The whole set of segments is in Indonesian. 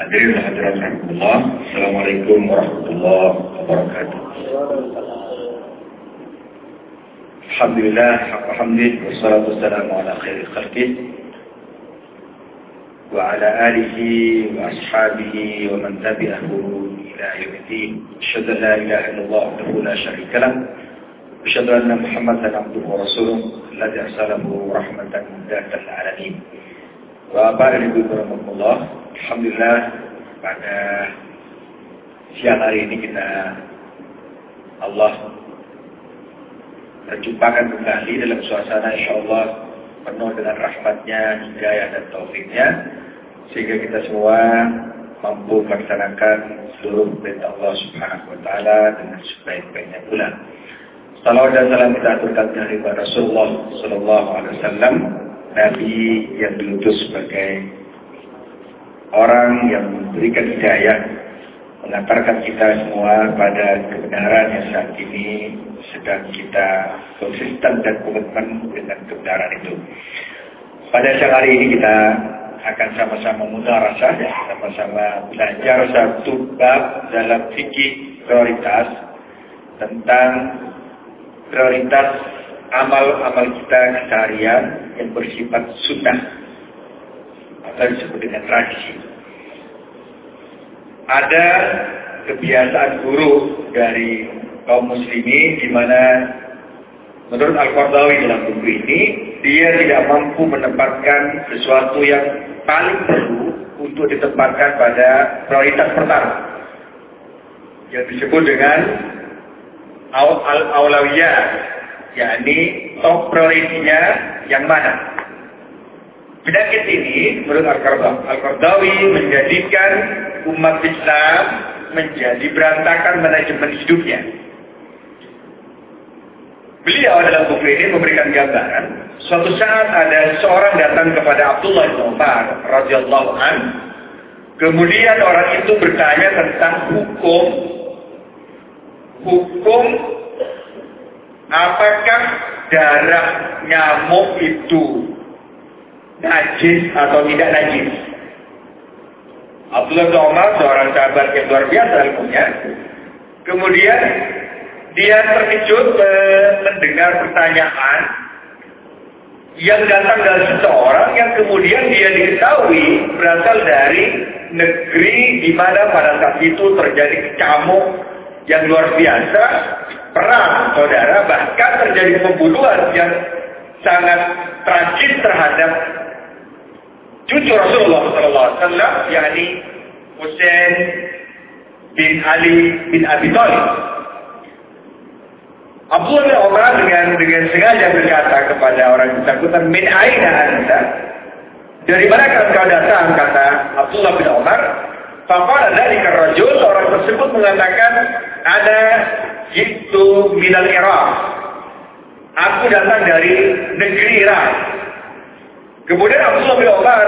Hadirin hadirat rahmatullah. Assalamualaikum warahmatullahi wabarakatuh. Alhamdulillah, alhamdulillah, wassalatu wassalamu ala khairi khalqih wa ala alihi wa ashabihi wa man tabi'ahu ila yawmiddin. Asyhadu an la ilaha illallah wahdahu la syarika lah. Abduhu wa rasuluh alladzi arsalahu rahmatan lil alamin. Bapak dan Ibu rahmatullah, alhamdulillah pada siang hari ini kita Allah perjumpakan kembali dalam suasana insya Allah penuh dengan rahmatnya, hidayah dan taufiknya sehingga kita semua mampu melaksanakan seluruh perintah Allah Subhanahu wa taala dengan sebaik-baiknya pula. Salawat dan salam kita aturkan dari Rasulullah sallallahu alaihi wasallam Nabi yang diutus sebagai orang yang memberikan hidayah, mengantarkan kita semua pada kebenaran yang saat ini sedang kita konsisten dan komitmen dengan kebenaran itu. Pada siang hari ini kita akan sama-sama rasa, sama-sama belajar satu bab dalam fikih prioritas tentang prioritas amal-amal kita keseharian yang bersifat sunnah atau disebut dengan tradisi. Ada kebiasaan buruk dari kaum muslimin di mana menurut Al-Qardawi dalam buku ini dia tidak mampu menempatkan sesuatu yang paling perlu untuk ditempatkan pada prioritas pertama yang disebut dengan al-aulawiyah yakni top prioritinya yang mana. Penyakit ini menurut Al-Qardawi menjadikan umat Islam menjadi berantakan manajemen hidupnya. Beliau dalam buku ini memberikan gambaran. Suatu saat ada seorang datang kepada Abdullah bin Umar radhiyallahu an. Kemudian orang itu bertanya tentang hukum hukum apakah darah nyamuk itu najis atau tidak najis? Abdullah bin Umar seorang sahabat yang luar biasa ilmunya. Kemudian dia terkejut mendengar pertanyaan yang datang dari seseorang yang kemudian dia diketahui berasal dari negeri di mana pada saat itu terjadi camuk yang luar biasa perang saudara bahkan terjadi pembunuhan yang sangat tragis terhadap cucu Rasulullah SAW yakni Hussein bin Ali bin Abi Thalib. Abdullah bin Umar dengan dengan sengaja berkata kepada orang bersangkutan min aina anta dari mana kau datang kata Abdullah bin Umar Faqala dari rajul orang tersebut mengatakan ada itu minal Irak. Aku datang dari negeri Irak. Kemudian Abdullah bin Umar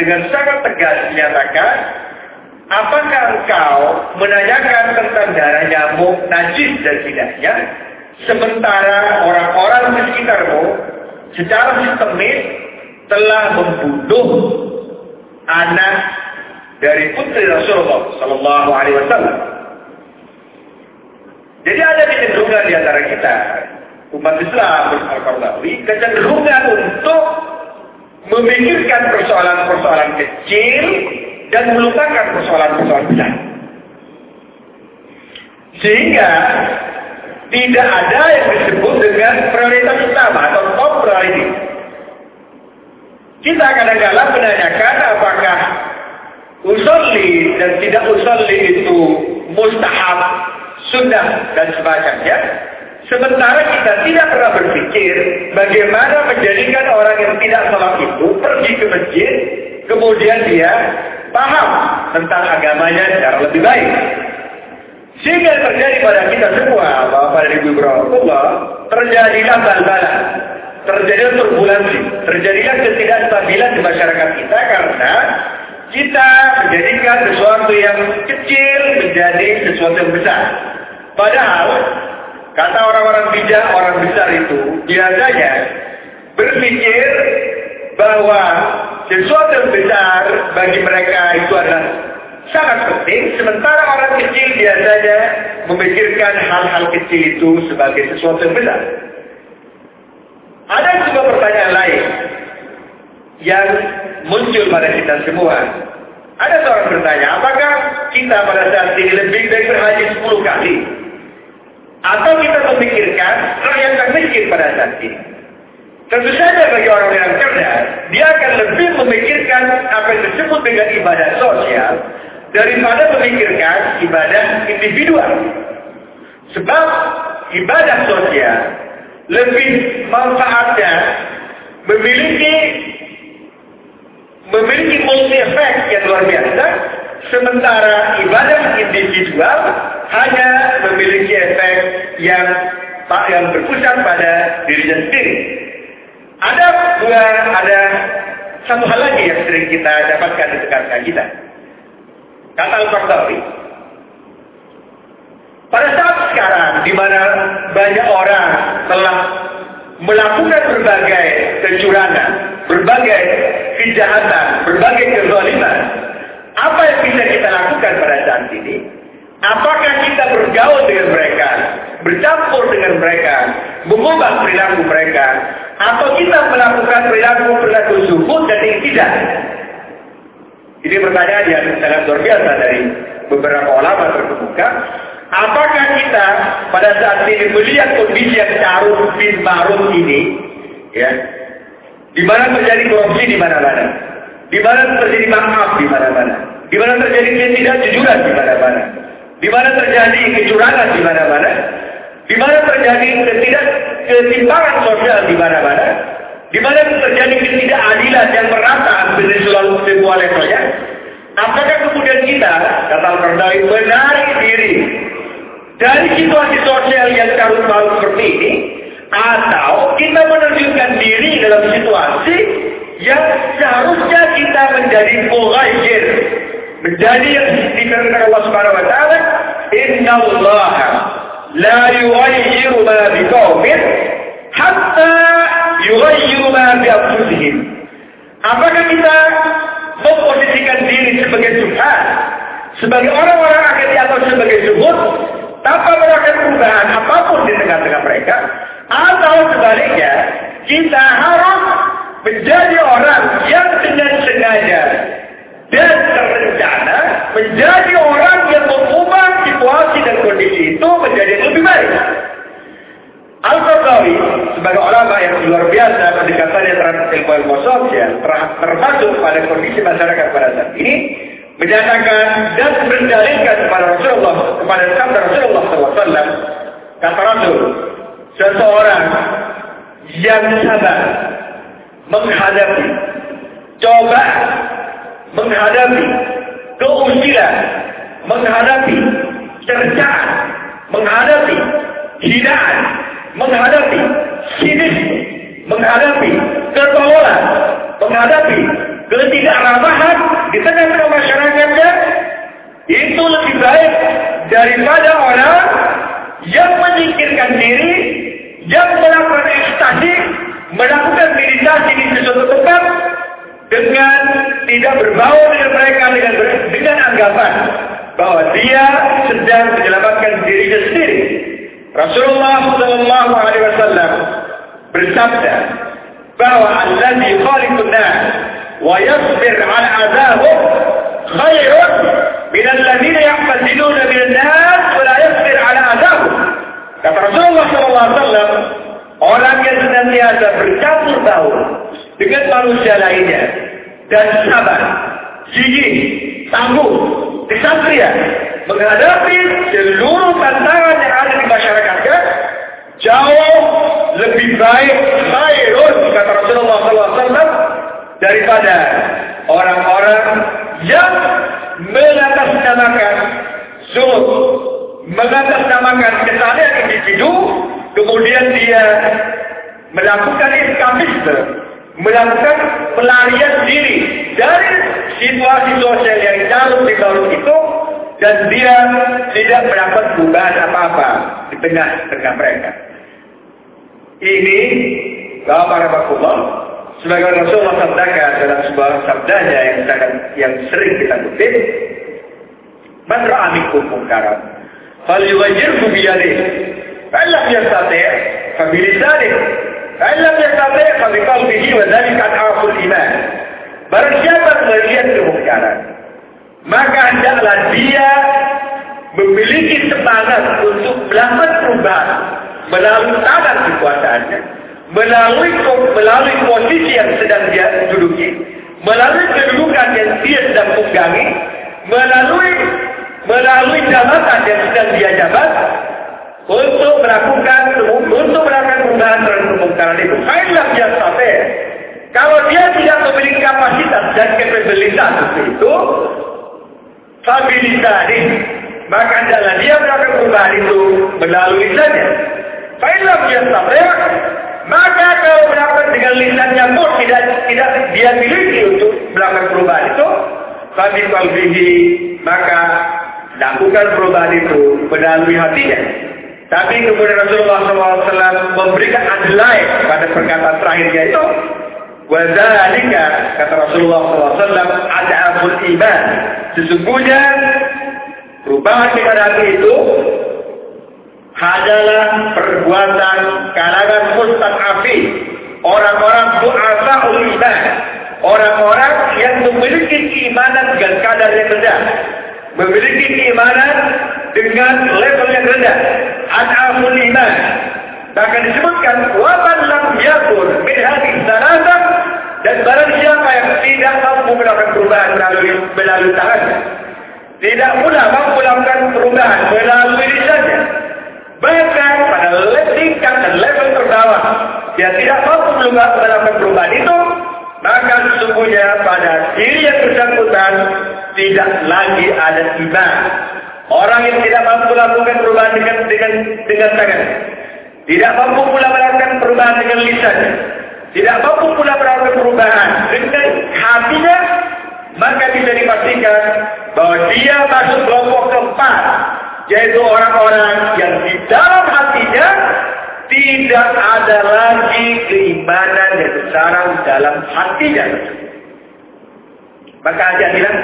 dengan sangat tegas menyatakan, apakah engkau menanyakan tentang darah nyamuk najis dan tidaknya, sementara orang-orang di sekitarmu secara sistemis telah membunuh anak dari putri Rasulullah Sallallahu Alaihi Wasallam. Jadi ada kecenderungan di antara kita, umat Islam Al-Qardawi, kecenderungan untuk memikirkan persoalan-persoalan kecil dan melupakan persoalan-persoalan besar. Sehingga tidak ada yang disebut dengan prioritas utama atau top priority. Kita kadang-kadang menanyakan apakah usolli dan tidak usolli itu mustahab sunnah dan sebagainya. Sementara kita tidak pernah berpikir bagaimana menjadikan orang yang tidak salat itu pergi ke masjid, kemudian dia paham tentang agamanya secara lebih baik. Sehingga terjadi pada kita semua, Bapak dan Ibu Rahmatullah, terjadilah bal-balan, terjadilah turbulensi, terjadilah ketidakstabilan di masyarakat kita karena kita menjadikan sesuatu yang kecil menjadi sesuatu yang besar. Padahal, kata orang-orang bijak, orang besar itu biasanya berpikir bahwa sesuatu yang besar bagi mereka itu adalah sangat penting, sementara orang kecil biasanya memikirkan hal-hal kecil itu sebagai sesuatu yang besar. Ada juga pertanyaan lain yang muncul pada kita semua. Ada seorang bertanya, apakah kita pada saat ini lebih baik berhaji 10 kali? Atau kita memikirkan rakyat yang miskin pada saat ini? Tentu saja bagi orang yang cerdas, dia akan lebih memikirkan apa yang disebut dengan ibadah sosial daripada memikirkan ibadah individual. Sebab ibadah sosial lebih manfaatnya memiliki memiliki multi efek yang luar biasa, sementara ibadah individual hanya memiliki efek yang yang berpusat pada dirinya sendiri. Ada dua, ada satu hal lagi yang sering kita dapatkan di sekitar kita. Kata Al-Qardawi, pada saat sekarang di mana banyak orang telah melakukan berbagai kecurangan, berbagai kejahatan, berbagai kezaliman, apa yang bisa kita lakukan pada saat ini? Apakah kita bergaul dengan mereka, bercampur dengan mereka, mengubah perilaku mereka, atau kita melakukan perilaku-perilaku suhud dan tidak? Ini pertanyaan yang sangat luar biasa dari beberapa ulama terkemuka. Apakah kita pada saat ini melihat kondisi yang carut bin marut ini, ya, di mana terjadi korupsi di mana-mana, di mana terjadi maaf di mana-mana, di mana terjadi ketidakjujuran di mana-mana, di mana terjadi kecurangan di mana-mana, di mana terjadi ketidak ketimpangan sosial di mana-mana, di mana terjadi ketidakadilan yang merata hampir seluruh semua levelnya. Apakah kemudian kita, kata Al-Qardawi, menarik diri dari situasi sosial yang carut marut seperti ini, atau kita menunjukkan diri dalam situasi yang seharusnya kita menjadi mughayir, menjadi yang dikatakan Allah Subhanahu wa taala, "Inna Allah la yughayyiru ma biqaumin hatta yughayyiru ma bi anfusihim." Apakah kita memposisikan diri sebagai Tuhan, sebagai orang-orang akan atau sebagai zuhud, tanpa melakukan perubahan apa pun di tengah-tengah mereka, atau sebaliknya, kita menjadi orang yang dengan sengaja dan terencana menjadi orang yang mengubah situasi dan kondisi itu menjadi lebih baik. Al-Qardawi sebagai ulama yang luar biasa pendekatannya terhadap ilmu-ilmu sosial termasuk pada kondisi masyarakat pada saat ini menyatakan dan berdalilkan kepada Rasulullah kepada sabda Rasulullah SAW kata Rasul seseorang yang sabar menghadapi coba menghadapi keusilan menghadapi cercaan menghadapi hinaan menghadapi sinis menghadapi ketololan menghadapi ketidakramahan di tengah-tengah masyarakatnya itu lebih baik daripada orang yang menyingkirkan diri, yang melakukan ekstasi, melakukan meditasi di sesuatu tempat dengan tidak berbau dengan mereka dengan dengan anggapan bahwa dia sedang menyelamatkan dirinya sendiri. Rasulullah Shallallahu Alaihi Wasallam bersabda bahwa Allah khaliqun nas wa yasbir ala azabum khairun min alladziina min an-nas wa la yasbir ala azabum. Kata Rasulullah SAW, orang yang senantiasa bercampur baur dengan manusia lainnya dan sabar, gigih, tangguh, kesatria menghadapi seluruh tantangan yang ada di masyarakatnya jauh lebih baik khairun kata Rasulullah SAW daripada orang-orang yang mengatasnamakan zuhud, mengatasnamakan kesalahan individu, kemudian dia melakukan iskamisme, melakukan pelarian diri dari situasi sosial yang jauh di bawah itu, dan dia tidak mendapat perubahan apa-apa di tengah-tengah mereka. Ini Bapak Rasulullah sebagai Rasulullah sabdakan dalam sebuah sabdanya yang sangat yang sering kita kutip, Man ra'a minkum munkaran falyughayyirhu bi. Lisanihi. Fa lam yastati' fa bi qalbihi wa dhalika adhaful iman. Barang siapa melihat kemungkaran, maka hendaklah dia memiliki semangat untuk melakukan perubahan melalui tangan kekuasaannya, melalui melalui posisi yang sedang dia duduki, melalui kedudukan yang dia sedang tunggangi, melalui melalui jabatan yang sedang dia jabat untuk melakukan untuk melakukan perubahan terhadap kemungkaran itu. Kailah dia sampai kalau dia tidak memiliki kapasitas dan kapabilitas itu, stabilitas ini, maka adalah dia melakukan perubahan itu melalui lisannya. Fa'ilam yang sampai maka kalau melakukan dengan lisannya pun tidak tidak dia miliki untuk melakukan perubahan itu, tapi kalbihi maka lakukan perubahan itu melalui hatinya. Tapi kemudian Rasulullah SAW memberikan adlai pada perkataan terakhirnya itu. Wadzalika kata Rasulullah SAW adabul iman. Sesungguhnya perubahan pada hati itu adalah perbuatan kalangan mustad'afi, orang-orang du'afa iman, orang-orang yang memiliki keimanan dengan kadar yang rendah, memiliki keimanan dengan level yang rendah, ad'aful iman. Bahkan disebutkan, waman lam yakun min hadis dan barang siapa yang tidak mampu melakukan perubahan melalui melalui tangannya, tidak pula mampu melakukan perubahan melalui lisannya, Bahkan pada tingkat dan level terbawah, dia tidak mampu melakukan perubahan itu, maka sesungguhnya tidak lagi ada iman. Orang yang tidak mampu melakukan perubahan dengan dengan dengan tangan, tidak mampu pula melakukan perubahan dengan lisan, tidak mampu pula melakukan perubahan dengan hatinya, maka bisa dipastikan bahwa dia masuk kelompok keempat yaitu orang-orang yang di dalam hatinya tidak ada lagi keimanan yang besar dalam hatinya. Maka aja bilang,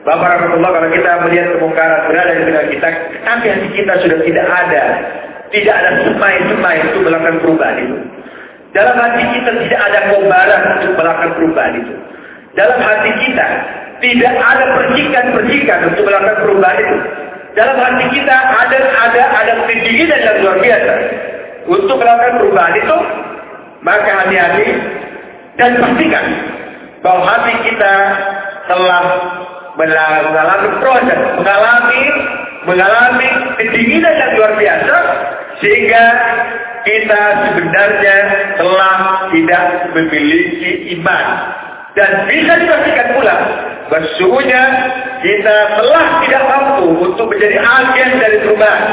Bapak Rasulullah kalau kita melihat kemungkaran berada di tengah kita, tapi hati kita sudah tidak ada. Tidak ada semai-semai untuk melakukan perubahan itu. Dalam hati kita tidak ada kobaran untuk melakukan perubahan itu. Dalam hati kita tidak ada percikan-percikan untuk melakukan perubahan itu dalam hati kita ada ada ada keinginan yang luar biasa untuk melakukan perubahan itu, maka hati-hati dan pastikan bahwa hati kita telah mengalami proses, mengalami mengalami kedinginan yang luar biasa sehingga kita sebenarnya telah tidak memiliki iman dan bisa dipastikan pula Sesungguhnya kita telah tidak mampu untuk menjadi agen dari perubahan.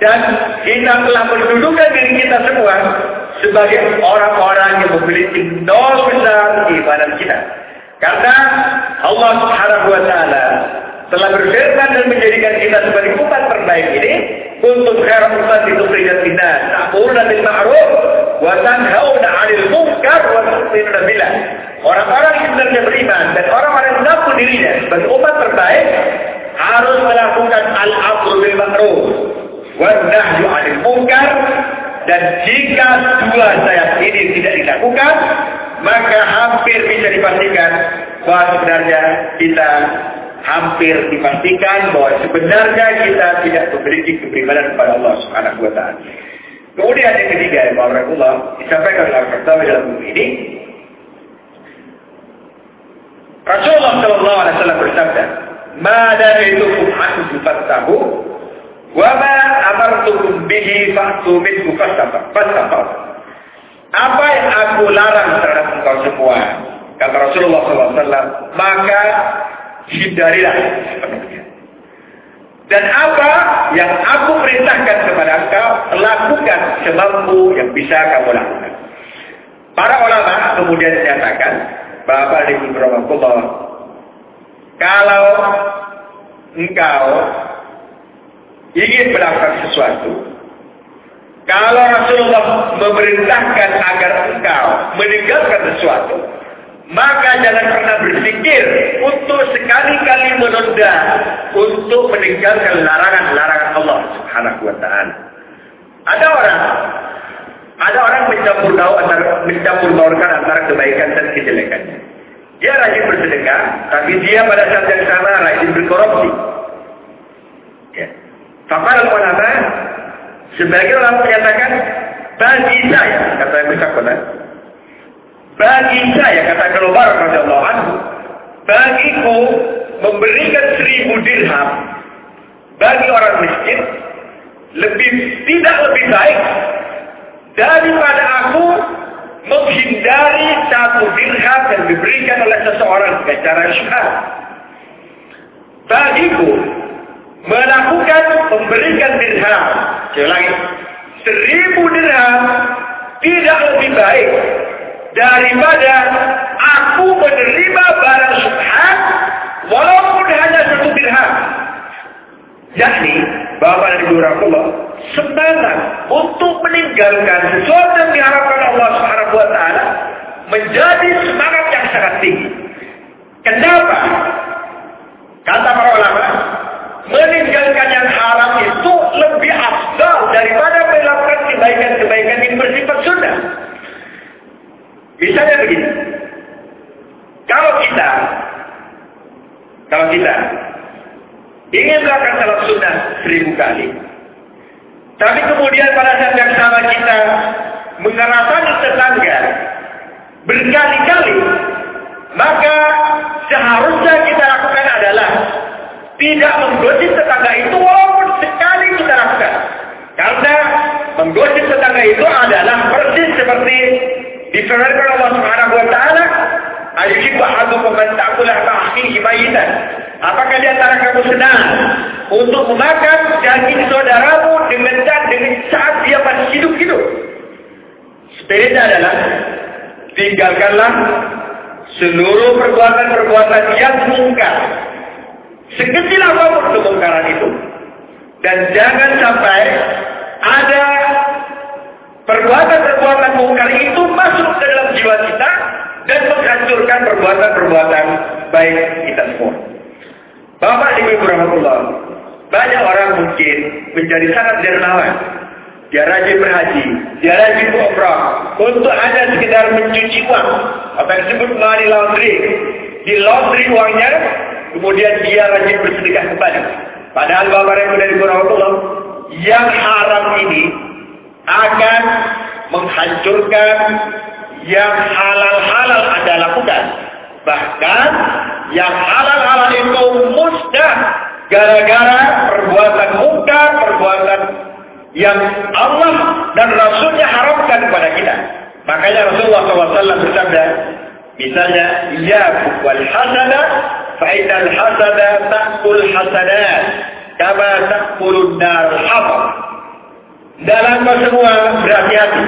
Dan kita telah mendudukan diri kita semua sebagai orang-orang yang memiliki nol besar ibadah kita. Karena Allah Subhanahu wa taala telah berfirman dan menjadikan kita sebagai umat terbaik ini untuk khair umat itu khairat kita. Ta'muruna bil ma'ruf wa tanhauna 'anil munkar wa tu'minuna billah. Orang-orang yang sebenarnya beriman dan orang-orang yang mengaku dirinya sebagai umat terbaik harus melakukan al-amru bil ma'ruf wa nahyu 'anil munkar. Dan jika dua sayap ini tidak dilakukan maka hampir bisa dipastikan bahwa sebenarnya kita hampir dipastikan bahwa sebenarnya kita tidak memiliki keberimanan kepada Allah Subhanahu wa taala. Kemudian yang ketiga ya Allah disampaikan dalam pertama dalam buku ini Rasulullah Shallallahu Alaihi Wasallam bersabda, "Mada itu aku fattahu, wa ma amartukum bihi fa'tu minhu fastafa." Apa yang aku larang terhadap engkau semua, kata Rasulullah SAW, maka hindarilah sepenuhnya. Dan apa yang aku perintahkan kepada engkau, lakukan semampu yang bisa kamu lakukan. Para ulama kemudian menyatakan, Bapak di Allah, kalau engkau ingin melakukan sesuatu, kalau Rasulullah memerintahkan agar engkau meninggalkan sesuatu, maka jangan pernah berpikir untuk sekali-kali menunda untuk meninggalkan larangan-larangan Allah Subhanahu wa taala. Ada orang ada orang mencampur baur antara mencampur baurkan antara kebaikan dan kejelekan. Dia rajin bersedekah, tapi dia pada saat yang sama rajin berkorupsi. Ya. Fakal ulama sebagai orang menyatakan bagi saya kata yang bersangkutan bagi saya, kata keluar radhiyallahu anhu, bagiku memberikan seribu dirham bagi orang miskin lebih tidak lebih baik daripada aku menghindari satu dirham yang diberikan oleh seseorang dengan cara. Bagiku melakukan memberikan dirham, saya ulangi, seribu dirham tidak lebih baik daripada aku menerima barang subhan walaupun hanya satu dirham. Yakni, Bapak dan Ibu Rasulullah, semangat untuk meninggalkan sesuatu yang diharapkan Allah Subhanahu wa taala menjadi semangat yang sangat tinggi. Kenapa? Kata para kebaikan-kebaikan yang bersifat sunnah. Misalnya begini. Kalau kita kalau kita ingin melakukan salat sunnah seribu kali, tapi kemudian pada saat yang sama kita mengerasani tetangga berkali-kali, maka seharusnya kita lakukan adalah tidak menggosip tetangga itu walaupun sekali kita lakukan. Karena menggosip tetangga itu adalah persis seperti Difirmankan Allah Subhanahu wa taala, "Ayyuhibbu ahadukum an ta'kula mayitan?" Apakah di antara kamu senang untuk memakan daging saudaramu dengan dengan saat dia masih hidup-hidup? Sepeda adalah tinggalkanlah seluruh perbuatan-perbuatan yang mungkar. Sekecil apa pun kemungkaran itu. Dan jangan sampai ada Perbuatan-perbuatan mungkar itu masuk ke dalam jiwa kita dan menghancurkan perbuatan-perbuatan baik kita semua. Bapak Ibu Rahmatullah, banyak orang mungkin menjadi sangat dermawan. Dia rajin berhaji, dia rajin berumrah untuk hanya sekedar mencuci uang. Apa yang disebut money laundry. Di laundry uangnya, kemudian dia rajin bersedekah kembali. Padahal Bapak Ibu dari Rahmatullah, yang haram ini akan menghancurkan yang halal-halal Anda lakukan. Bahkan yang halal-halal itu musnah gara-gara perbuatan muka, perbuatan yang Allah dan Rasulnya haramkan kepada kita. Makanya Rasulullah SAW bersabda, misalnya, Ya wal hasana, fa'idal hasana ta'kul hasanat, kama ta'kulun nar hafal. Dalam semua berhati-hati.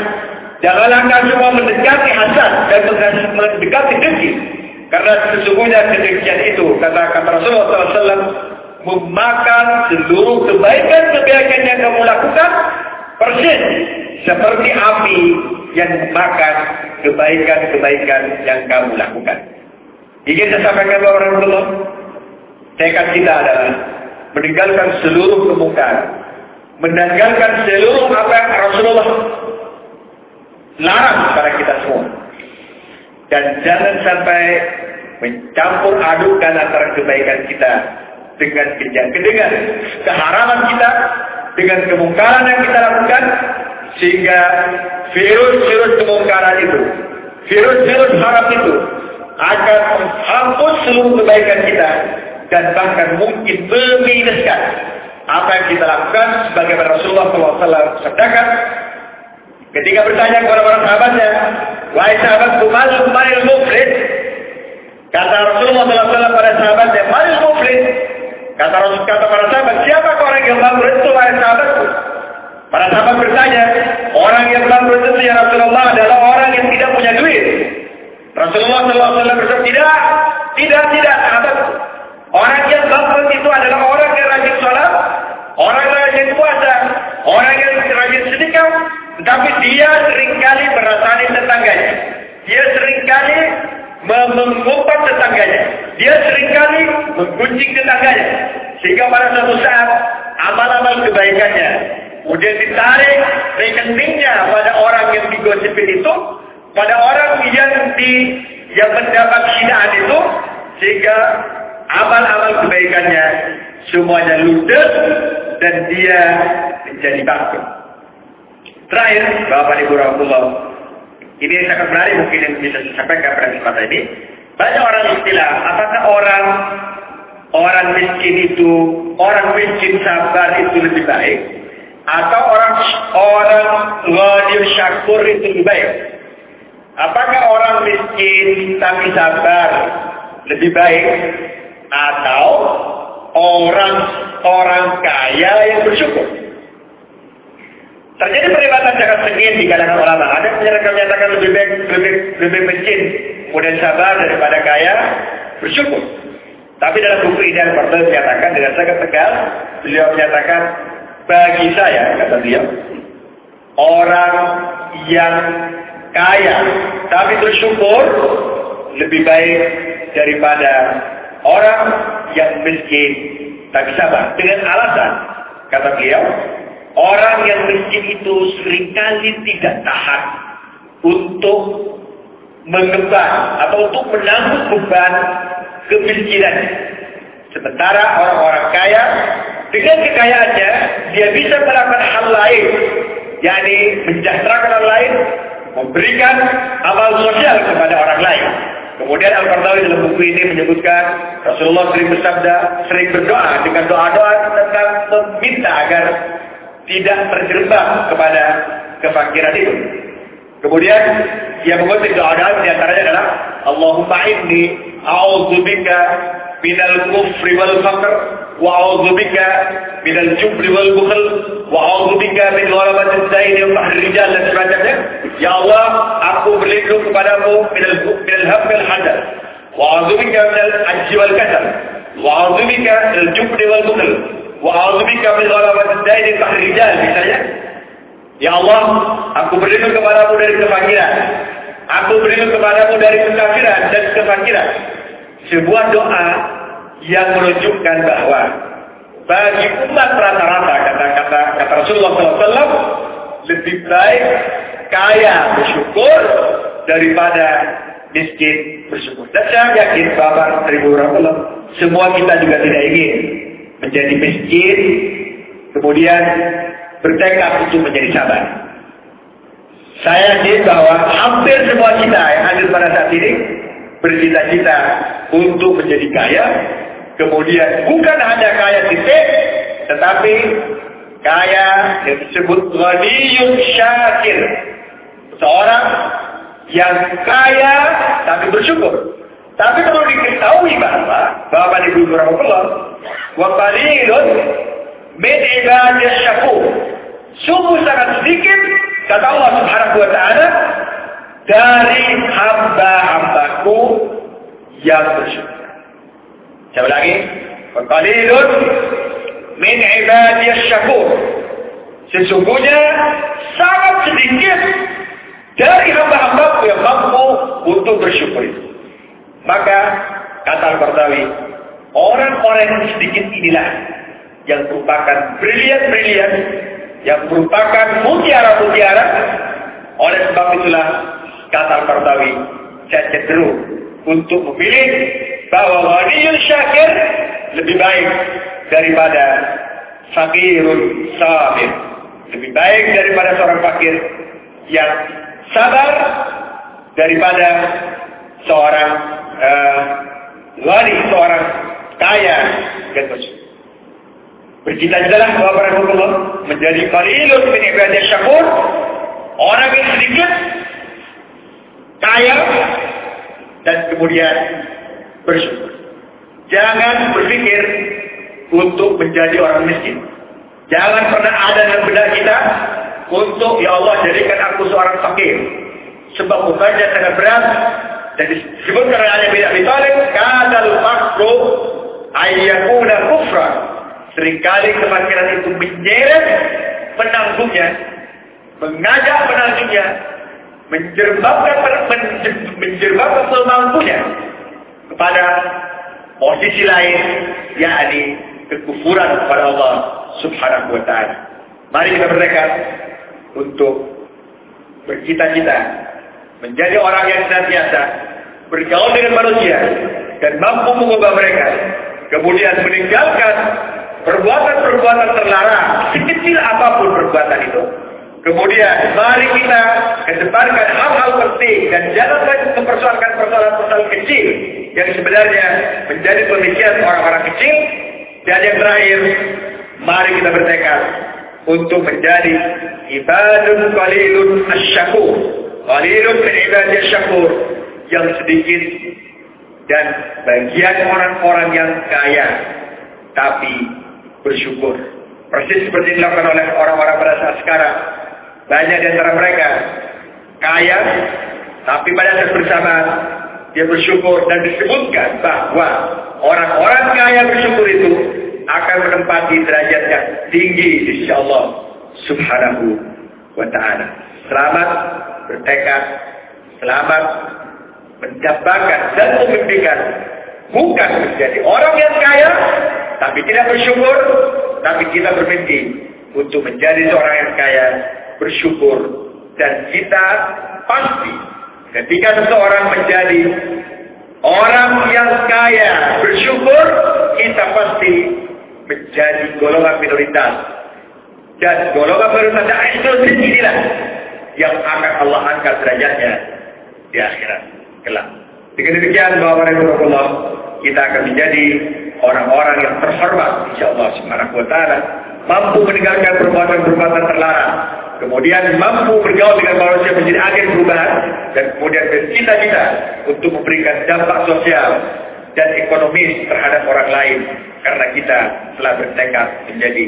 Janganlah kau semua mendekati hasad dan mendekati dengki. Karena sesungguhnya kedengkian itu, kata kata Rasulullah SAW, memakan seluruh kebaikan-kebaikan yang kamu lakukan, persis seperti api yang memakan kebaikan-kebaikan yang kamu lakukan. Ingin saya sampaikan kepada orang belum? Tekad kita adalah meninggalkan seluruh kemungkaran menanggalkan seluruh apa yang Rasulullah larang kepada kita semua. Dan jangan sampai mencampur adukan antara kebaikan kita dengan dengan keharaman kita, dengan kemungkaran yang kita lakukan, sehingga virus-virus kemungkaran itu, virus-virus haram itu akan menghapus seluruh kebaikan kita dan bahkan mungkin meminuskan apa yang kita lakukan sebagaimana Rasulullah SAW sabdakan ketika bertanya kepada para sahabatnya, wahai sahabat mal malil muflid? Kata Rasulullah SAW pada sahabatnya, malil muflid? Kata Rasul kata para sahabat, siapa orang yang bangkrut itu wahai sahabatku? Para sahabat bertanya, orang yang bangkrut itu ya Rasulullah adalah orang yang tidak punya duit. Rasulullah SAW bersabda, tidak, tidak, tidak, sahabatku. Orang yang bangkrut itu adalah orang yang rajin sholat, orang rajin puasa, orang yang rajin sedekah, tapi dia sering kali merasani tetangganya. Dia sering kali mengumpat tetangganya. Dia sering kali menggunjing tetangganya. Sehingga pada suatu saat amal-amal kebaikannya kemudian ditarik rekeningnya pada orang yang digosipin itu, pada orang yang di yang mendapat hinaan itu, sehingga amal-amal kebaikannya semuanya ludes dan dia menjadi bangkrut. Terakhir, Bapak Ibu Rahmatullah, ini sangat menarik mungkin yang bisa saya sampaikan pada kesempatan ini. Banyak orang istilah, apakah orang orang miskin itu, orang miskin sabar itu lebih baik? Atau orang orang ghadir syakur itu lebih baik? Apakah orang miskin tapi sabar lebih baik? Atau orang orang kaya yang bersyukur? Terjadi perdebatan sangat sengit di kalangan ulama. Ada yang menyatakan lebih baik lebih lebih miskin kemudian sabar daripada kaya bersyukur. Tapi dalam buku ini yang menyatakan dengan sangat tegas, beliau menyatakan bagi saya kata beliau orang yang kaya tapi bersyukur lebih baik daripada orang yang miskin. Tapi sabar dengan alasan. Kata beliau orang yang miskin itu sering kali tidak tahan untuk mengemban atau untuk menanggung beban kemiskinan. Sementara orang-orang kaya dengan kekayaannya dia bisa melakukan hal lain. Yakni mensejahterakan orang lain memberikan amal sosial kepada orang lain. Kemudian Al-Qardawi dalam buku ini menyebutkan Rasulullah sering bersabda, sering berdoa dengan doa-doa tentang meminta agar tidak terjerembab kepada kefakiran itu. Kemudian ia mengutip doa-doa di antaranya adalah Allahumma inni a'udzubika minal kufri wal faqr wa a'udzubika minal jubri wal bukhl wa a'udzubika min ghalabatil dain wa rijal dan sebagainya ya Allah aku berlindung kepadamu minal minal ham wal hadar wa a'udzubika minal ajzi wal kasal wa a'udzubika minal jubri wal bukhl wa a'udzubika min ghalabatil dain wa rijal misalnya. Ya Allah, aku berlindung kepadamu dari kefakiran. Aku berlindung kepadamu dari kekafiran dan kefakiran. sebuah doa yang menunjukkan bahwa bagi umat rata-rata kata-kata kata Rasulullah SAW lebih baik kaya bersyukur daripada miskin bersyukur. Dan saya yakin Bapak Ibu Rasulullah semua kita juga tidak ingin menjadi miskin kemudian bertekad untuk menjadi sabar. Saya yakin bahwa hampir semua kita yang hadir pada saat ini bercita-cita untuk menjadi kaya, kemudian bukan hanya kaya titik, tetapi kaya yang disebut ghaniyun syakir. Seorang yang kaya tapi bersyukur. Tapi perlu diketahui bahwa Bapak Ibu Rahmatullah wa qalilun min ibadiyah syakur. Sungguh sangat sedikit kata Allah Subhanahu wa taala dari hamba-hambaku yang bersyukur. Saya ulangi. Qalilun min ibadiyas syakur. Sesungguhnya sangat sedikit dari hamba-hambaku yang mampu untuk bersyukur itu. Maka kata Al-Qardawi, orang-orang yang sedikit inilah yang merupakan brilian-brilian, yang merupakan mutiara-mutiara. Oleh sebab itulah kata Al-Qardawi, saya cenderung untuk memilih bahwa ghaniyun syakir lebih baik daripada fakirun sabir. Lebih baik daripada seorang fakir yang sabar daripada seorang uh, ghani, seorang kaya dan bersyukur. Bercita-citalah para menjadi qalilun min ibadah syakur, orang yang sedikit kaya dan kemudian bersyukur. Jangan berpikir untuk menjadi orang miskin. Jangan pernah ada dalam benak kita untuk ya Allah jadikan aku seorang fakir. Sebab bukannya sangat berat dan disebutkan oleh Ali bin Abi Thalib, kadal fakru ayyakuna kufra. Seringkali kefakiran itu menyeret penanggungnya, mengajak penanggungnya menjerbabkan menjerbabkan semampunya kepada posisi lain yakni kekufuran kepada Allah Subhanahu wa taala. Mari kita bertekad untuk bercita-cita menjadi orang yang senantiasa bergaul dengan manusia dan mampu mengubah mereka. Kemudian meninggalkan perbuatan-perbuatan terlarang, sekecil apa pun perbuatan itu. Kemudian mari kita kedepankan hal-hal penting dan jangan lagi mempersoalkan persoalan-persoalan kecil yang sebenarnya menjadi pemikiran orang-orang kecil. Dan yang terakhir, mari kita bertekad untuk menjadi ibadun qalilun asyakur. Qalilun min ibadiyah asyakur yang sedikit dan bagian orang-orang yang kaya tapi bersyukur. Persis seperti dilakukan oleh orang-orang pada saat sekarang. Banyak di antara mereka. Kaya, tapi pada saat bersama dia bersyukur dan disebutkan bahwa orang-orang kaya bersyukur itu akan menempati derajat yang tinggi di Allah Subhanahu wa taala. Selamat bertekad, selamat mendapatkan dan memimpikan bukan menjadi orang yang kaya tapi tidak bersyukur tapi kita bermimpi untuk menjadi seorang yang kaya bersyukur. Dan kita pasti ketika seseorang menjadi orang yang kaya bersyukur kita pasti menjadi golongan minoritas. Dan golongan minoritas itu inilah yang akan Allah angkat derajatnya di akhirat kelak. Dengan demikian bahwa Allah kita akan menjadi orang-orang yang terhormat insya Allah subhanahu wa ta'ala mampu meninggalkan perbuatan-perbuatan terlarang kemudian mampu bergaul dengan manusia menjadi agen perubahan dan kemudian bercita-cita untuk memberikan dampak sosial dan ekonomis terhadap orang lain karena kita telah bertekad menjadi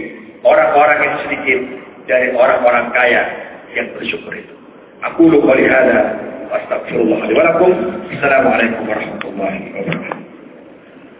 orang-orang yang sedikit dari orang-orang kaya yang bersyukur itu. Aku lupa lihat Astagfirullah. Assalamualaikum warahmatullahi wabarakatuh.